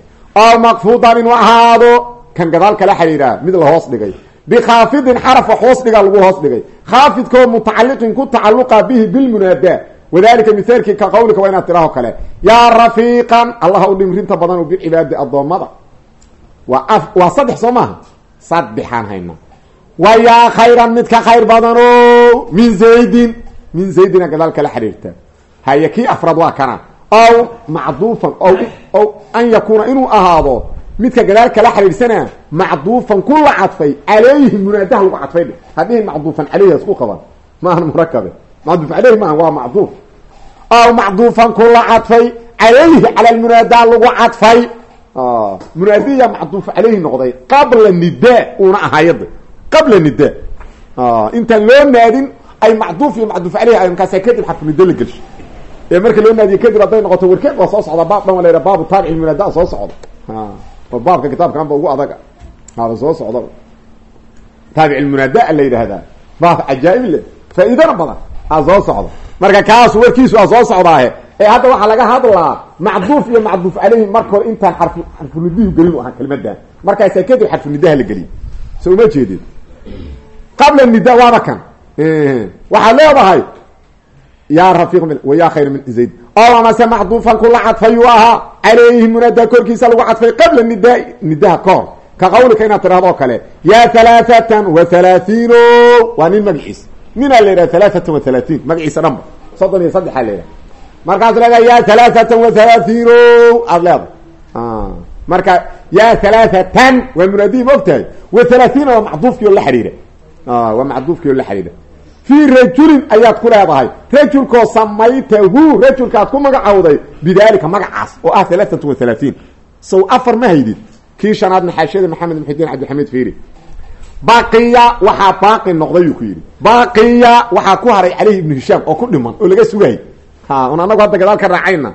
ow makfuudan inuu ahaado kan gadaal kala xidhiidha mid la hoos dhigay bikhaafidin xaraf wax hoos dhiga lagu hoos dhigay khaafidkoo mutacaliqin ku tacaluqa bihi bilmunaada wadalika mithaalkii ka qawlika waa inaad tidhaho kale yaa rafiiqan allaha u dhimrinta badan u bicibaadi addoommada waa a waa saddex soo maaha saddexaan hayna wa yaa khayran mid ka khayr badano min zaydin min zaydina gadaal kala xidhiirta haye kii afraad waa kana ow macduufan o an yakuuna inuu ahaado midka gadaal kala xidhiidhsana macduufan ku la cadfay calayhi munaadaha lagu cadfay dhe hadhihin macduufan caleyhi isku qaban maahan murakabe. Macduuf caleyhi maaha waa macduuf. Ow macduufan ku la cadfay calayhi cala lmunaadaha lagu cadfay. Munaadiya macduuf caleyhi noqday qabla nidaa uuna ahaayada qabla nidaa intaan loo naadin ay macduuf iyo macduuf caleyhi ay markaasa kadib xarfunida la gelsho ee marka loo naadiye kadib hadday noqoto warkeed waa soo socda baab dhan wa la yhaha baabu soo socda oo baabka kitaabkan ba ugu adaga haba soo socda taabic munaada la yidhaahdaa baab cajaa-ib le faa-iidana badan a soo socda marka kaas warkiisu a soo socdaahe. Ee hadda waxaa laga hadlaa macduuf iyo macduuf caleyhi marka hore intaan xarf xarfunidihu gelin ahaa kelimadan markaasa kadib xarfunidaha la geliy so uma jeedid qabla nida waaba kan. Waxaad leedahay yaa rafiiq min wa yaa oo amase macduufan kula cadfayuu ahaa calayhi munaada korkiisa lagu cadfay qabla nidaa nidaha ka hor ka qawlika inaad tidhahdoo kale yaa halaaatan wa halaathiino waa nin magaciisa ninaa la yidhaha halaatan wa halaatiin magaciisa dhanba soddon iyo saddexaa la yidhaha. Markaas leedahay yaa halaatan wa halaathiino aada leedahay. Marka yaa halaaatan waa munaadihi ma og tahay wa halaathiina waa macduufkii xidhiira waa macduufkii la xidhiira fii rajulin ayaad ku leedahay. Rajulkoo samaytahu rajulka aad ku magacawday bidaalika magacaas oo ah halaatatu wa halaatiin sow afar ma haydid. Kii shanaadna xaashiyada maxamed muxidiin cabdixamiid fiiri. Baqiya waxaa baaqi noqday uu ku yidhi. Baqiya waxaa ku haray caleyhi ibnu hishaam oo ku dhiman oo laga sugay. Ha un anagu hadda gadaal ka raacayna.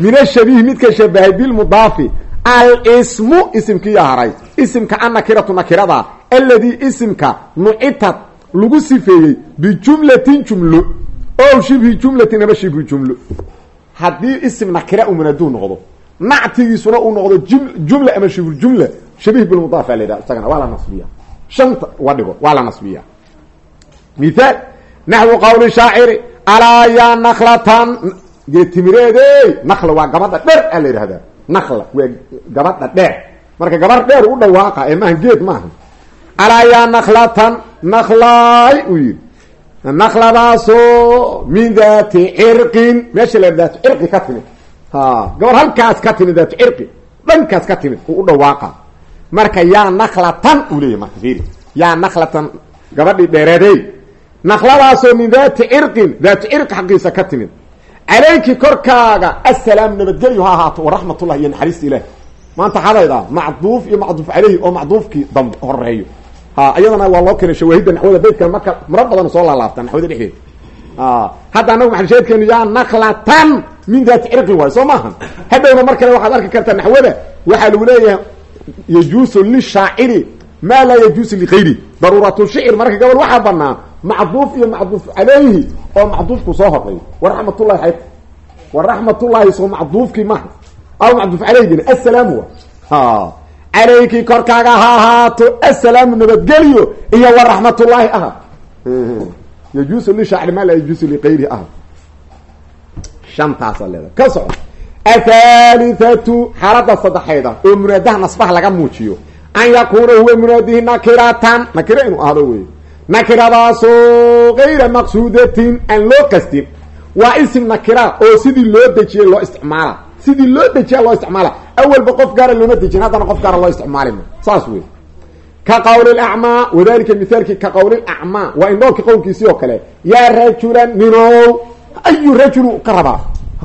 Min ashabiih midka shabahay bilmudaafi alsmu isimkiiya haray. Isimka annakiratu nakirada alladii isimka nucitad lagu sifeeyey bijumlatin jumlo. O shibhi jumlatin ama shibhi jumlo. Haddii isim nakira u munaduu noqdo nactigiisuna uu noqdo jumla ama shibhu jumla shabiih bilmudaaf a la yidhaha isagana waa la nasbiya shanta wa dhigo waa la nasbiya mithaal naxwu qawli shaaciri alaa yaa naklatan geetimireede nakla waa gabadha dheer a la yidhahdaa. Nakla waa gabadha dheer. Marka gabar dheer u dhawaaqa ee maaha geed maaha alaa yaa naklatan naklaay uu yidhi nakladaasoo min daati cirqin meesha la daatu cirqi ka timid ha gabar halkaas ka timid daatu cirqi dhankaas ka timid uu u dhawaaqa marka yaa naklatan uu leeyahy marka fiiri yaa naklatan gabadhii dheereedey nakladaasoo min daati cirqin daatu cirqi xaqiisa ka timid calayki korkaaga assalaam nabadgelyo ha ahaato waraxmatullah iyo naxariista ilaah maanta xadayda macduuf iyo macduuf caleyhi oo macduufkii dambe horeeyo iyadana waa loo keenay shawaahidda naxwada baydkan marka mara badan soo laalaabta naxwada dhexdeeda hadda anagu maxalsheedkeenu yaa naklatan min daati cirqin waayo soo maaha hadhowna mar waxaad arki kartaa naxwada waxaa lagu leeyahay yajuusu lishaaciri maa laa yajuusu ligayri daruuratu shicir marka gabal waxaa banaan macduuf iyo macduuf calayhi oo macduufku soo horeeyo waraxmatullahi xay waraxmatullaahi soo macduufkii maha aw macduuf calayhgina assalaamu calayki korkaaga ha ahaato assalaamu nabadgelyo iyo waraxmatullaahi aha yajuusu lishaaciri maa laa yajuusu ligayri aha shantaasaa leedahay. Ka soco athaalithatu xaalada saddexeeda oo munaadaha nasbaha laga muujiyo. An yakuuna huwa munaadihi nakiratan nakira inuu ahdo wey nakiradaasoo gayra maqsuudatin aan loo qastin waa isim nakira oo sidii loo dejiyey loo isticmaala sidii loo dejiya loo isticmaala. Awalba qof gaara looma dejin haddana qof gaara loo isticmaalima saas wey ka qawli lacmaa wadalika mithaalkii ka qawli lacmaa waa indhoolka qowlkiisii oo kale yaa rajulan ninow ayu rajulu ka rabaa.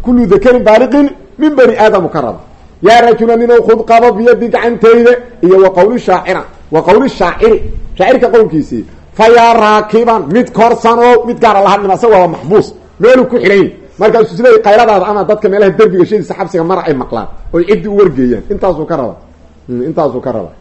Kullu dakarin baaliqin min bani aadamu ka raba yaa rajula ninow khud qabo biyadi gacantayda iyo wa qawli shaacira wa qawli shaaciri shaacirka qowlkiisii. Fa yaa raakiban mid korsanow mid gaara lahadnima isaga waaba maxbuus meeluu ku xidhan yahy markaasuu isleeyay qayladaada ama dadka meelaha derbiga shadiisa xabsiga mara ay maqlaan oy ciddi u wargeeyaan. Intaasuu ka raba intaasuu ka raba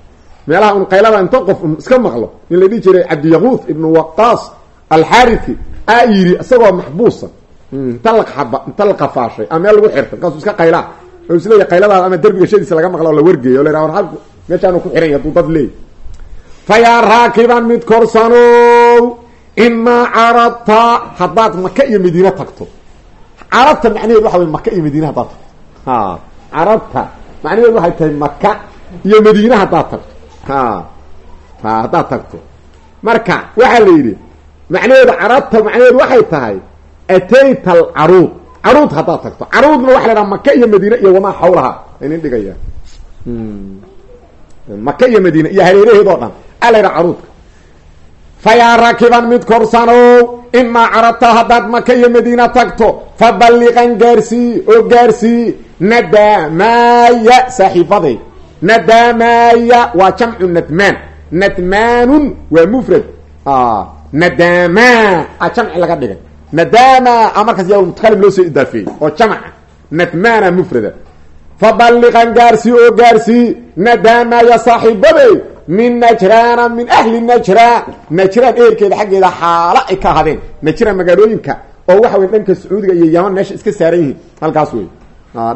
meelaha un qaylada inta qof iska maqlo in la dhihi jiray cabdiyaquud ibnu waqaas alxarithi aa yidhi isagoo maxbuusa inta laqaba inta la qafaashay ama meel lagu xirtay markaasuu iska qaylaa oo isleeya qayladaada ama derbiga shadiisa laga maqla oo la wargeeyo. O la yhaha war meeshaanu ku haduu dad leey fa yaa raakiban mid korsanow imaa carabta haddaad maka iyo madiine tagto carabta macnaheed waxa wey maka iyo madiine haddaad tagto. Carabta macnaheed waxay tahay maka iyo madiine haddaad tagto. Ha. Ha haddaad tagto. Marka waxaa la yidhi macnaheedu carabta macnaheedu waxay tahay atayta alcaruud. Caruud haddaad tagto. Caruudna waxa la dhaha maka iyo madiine iyo wamaa xawlaha inin dhigaya maka iyo madiine iyo hareeraheed oo dhan. A la ydhaha caruudka fa yaa rakiban mid korsanow imaa carabta haddaad maka iyo madiina tagto fa balliqan gaarsii oo gaarsii nadamaaya saaxiifaday nadamaaya waa jamcu nadmaan. Nadmaanun waa mufrad. Nadama a jamci laga dhigay. Nadama a markaas yaa mutakalim loo soo idaafeeyey oo jamca nadmaana mufrada fa balliqan gaarsii oo gaarsii nadamaaya saaxiibaday min najraana min ahli najraan najraan ehelkeeda xaggeeda xaalo ay ka ahaadeen najraan magaalooyinka oo waxa wey dhanka sacuudiga iyo yaman meesha iska saaran yihiin. Halkaas wey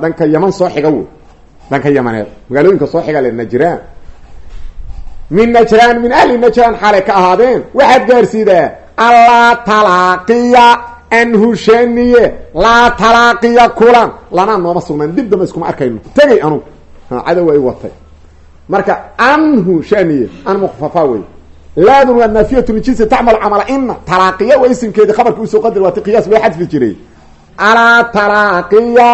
dhanka yaman soo xiga wey dhanka yamaneed. Magaalooyinka soo xiga le najraan. Min najraan min ahli najraan xaalay ka ahaadeen. Waxaad gaarsiidaa allaa talaaqiya anhushaniye laa talaaqiya kulan. Lanaa nooma sugnaan dib damba iskuma arkayno. Tegay anugu. Cadow ay watay marka anhu shaniye an mukfafa wey. Laadun waa naafiyatu lijinsi tacmal camala ina talaaqiya waa isimkeedi khabarka u soo qadar waati qiyaas loo xadfi jiray. Alaa talaaqiya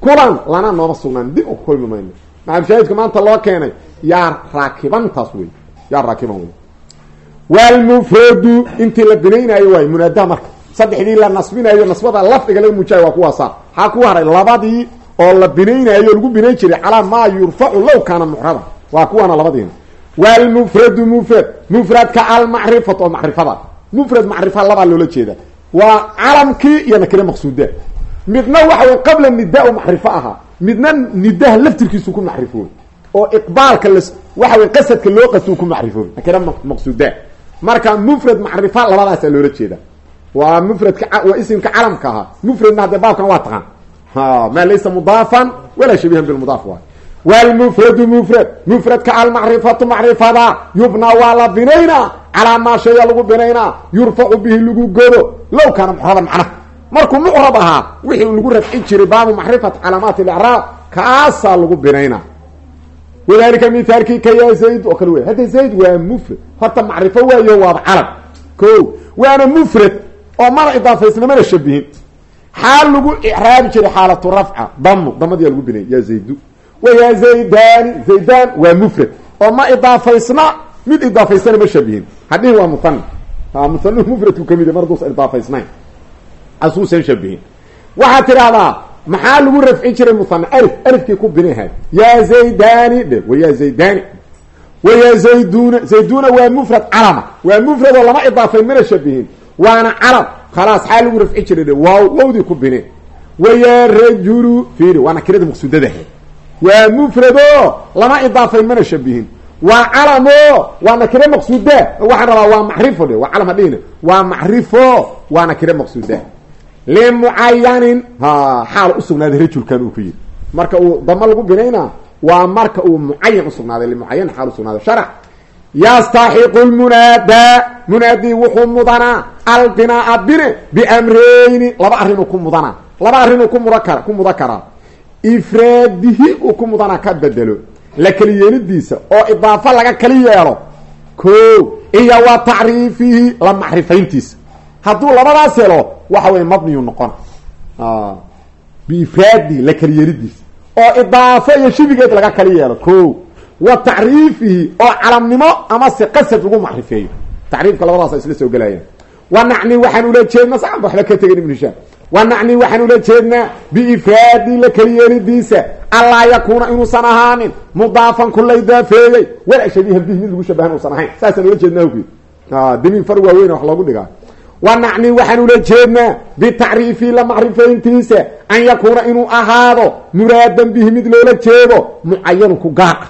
kulan lana nooma sugnaan. Dib u kulmi mayno. Maxalushaahidku maanta loo keenay? Yaa raakibantaas wey. Yaa raakiban wey. Waalmufradu intii la binaynaayo waay munaadaha marka. Saddexdii la nasbinayo nasbada lafdiga laga muujaayo waa kuwaasa maxaa ku haray labadii oo la binaynaayo lagu binayn jiray calaa maa yurfacu low kaana mucraba waa kuwaana labadiina waalmufradu mufrad mufradka almacrifatu oo macrifada. Mufrad macrifa labaa loola jeeda. Waa calamkii iyo nakire maqsuuda. Midna waxa wey qabla nidaa macrifo ahaa midna nidaha laftirkiisu ku macrifooy oo iqbaalka l waxa wey qasadka loo qastuu ku macrifooy nakire maqsuuda. Marka mufrad macrifa labadaasa loola jeeda. Waa mufradka waa isimka calamka ahaa mufradna haddee baabkan waa taqaan ma laysa mudaafan walaa shabihan bilmudaaf waay. Wlmufradu mufrad mufradka almacrifatu macrifada yubnaa waa la binaynaa calaa maa shaya lagu binaynaa yurfacu bihi lagu godo. Low kaana mucraban macnaha. Markuu mucrab ahaa wixii lagu rafcin jiray baabu macrifati calaamaat icraab kaasaa lagu binaynaa. Wadalika mithaalkii ka yaa zayd oo kale wey hadda zayd waa mufrad. Horta macrifo waayo waaba calam ko waana mufrad oo mana idaafaysna mana shabihin xaal lagu icraabi jiray xaalatu rafca damu damadiyaa lagu binay ya zaydu. Wayaa zaydani zaydan waa mufrad. Oo ma idaafaysna mid idaafaysana ma shabihin hadhihi waa muani muani mufradku ka mid mar haduusan idaafaysnayn. Asuusan shabihin waxaad tidhahdaa maxaa lagu rafcin jiray muani alif alifkii ku binahay yaa zaydani dhe wayaa zaydani waya zayduna zayduna waa mufrad calama. Waa mufrad oo lama idaafayn mana shabihin waana khalaas xaa lagu rafci jiray waaw wawdii ku bine waya rajulu fiiri waa nakirada maqsuudadahe waa mufrado lama idaafayn mana shabihin waa calamo waa nakire maqsuuda waxaan rabaa waa macrifo dhe waa calam hadhihine waa macrifo waa nakire maqsuuda limucayanin xaal usugnaaday rajulkan uu ku yiri marka uu dama lagu binayna waa marka uu mucayan usugnaaday limucayan xaal usugnaaday sharc yastaxiqu lmunaada munaadii wuxuu mudanaa albinaa bine biamreyni laba arrinuu ku mudanaa laba arrinuu ku muda kara ku muda karaa ifraadihi uu ku mudanaa ka bedelo. La keli yeelidiisa oo idaafo laga kali yeelo ko iyo wa tacriifihi la macrifayntiisa. Hadduu labadaas helo waxa weye mabniyu noqona. Biifraadihi la keli yeelidiisa oo idaafo iyo shibigeed laga kali yeelo ko wa tacriifihi oo calamnimo ama qasad lagu macrifeeyo. Tacriifka labadaasa isla soo gelayaan wa nacni waxaan ula jeednaa saxanba waxba ka tegin ibnu hishaam wa nacni waxaan ula jeednaa biifraadi la keli yeelidiisa allaa yakuuna inuusan ahaanin mudaafan ku la idaafeeyey wala shabiihan bihi mid lagu shabahan uusan ahayn saasaan ula jeednaa awgeed damiin far waaweyn wax loogu dhigaa. Wa nacni waxaan ula jeednaa bitacriifi la macrifayntiisa an yakuuna inuu ahaado muraadan bihi mid loola jeedo mucayanun ku gaar. Ah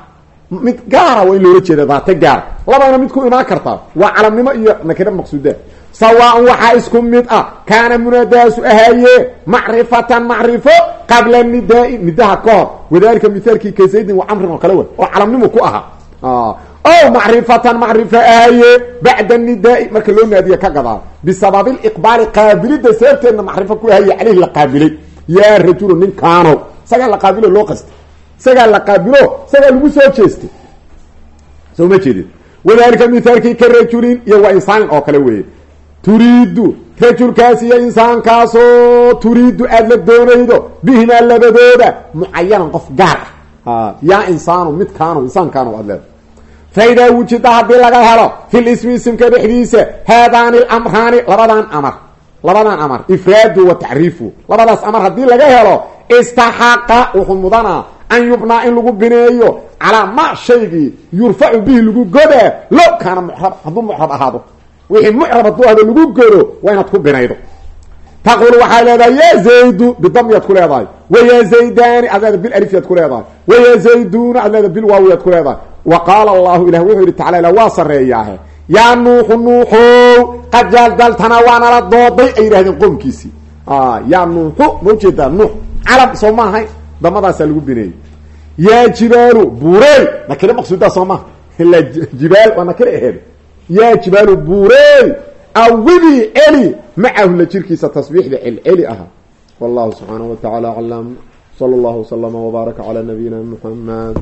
mid gaara waa in loola jeeda daate gaara labana mid ku imaan kartaa. Waa calamnimo iyo nakira maqsuuda sawaan waxaa isku mid ah kaana munaadaasu ahaaye macrifatan macrifo qabla nidaa-i nidaha ka hor wadalika mithaalkii ka zaydin wa camrin oo kale wey oo calamnimu ku ahaa o macrifatan macrifo ahaaye bacda nidaa-i marka loo naadiye ka gadaa bisababi liqbaali qaabilida sababteedna macrifo ku ahaye caleyhi la qaabilay yaa rajulu nin kaanow isagaa la qaabilo loo qastay isagaa la qaabilo isagaa lagu soo jeestay soo ma jeedid wadalika mithaalkii ka iyo waa insaanin oo kale weeye turiidu rajulkaas iyo insaankaasoo turiidu aada la doonaydo bihimaa labadooda mucayanan qof gaar ah. Yaa insaanu mid kaano insaankaano aad leeda fa idaa wujida haddii laga helo fil ismi isimka dhexdiisa haadaani lamraani labadan amar labadan amar ifraadu wa tacriifu. Labadaas amar haddii laga helo istaxaqa wuxuu mudanaa an yubnaa in lagu bineeyo calaa ma shaygii yurfacu bihi lagu godaa low kaana mucrab hadduu mucrab ahaado wixii mucrab hadduu ahdo lagu godo waa inaad ku binaydo. Taqulu waxaa leedahay ya zaydu bidamyaad ku leedahay. Waya zaydani aad leedahay bilalifiyaad ku leedahay. Waya zayduna aad leedahay bilwaawiyaad ku leedahay. Wa qaala allahu ilah wuxuu yihi tacala ila waa sarreeyaahe. Yaa nuuxu nuuxow qad jaaldaltana waanala dooday ay yidhahdeen qoomkiisii yaa nuuxu ma u jeedaa nuux calab soo ma ahayn damadaasaa lagu bineeyey yaa jibaalu buurey nakire maqsuudaa soo maha ilaa jibaal waa nakire aheed yaa jibaalu buurey awidii celi macahu la jirkiisa tasbiixda celceli ahaa wallahu subxaanahu wa tacaala aclam. Sala allahu waslama wbaaraka calaa nabiyina muxamed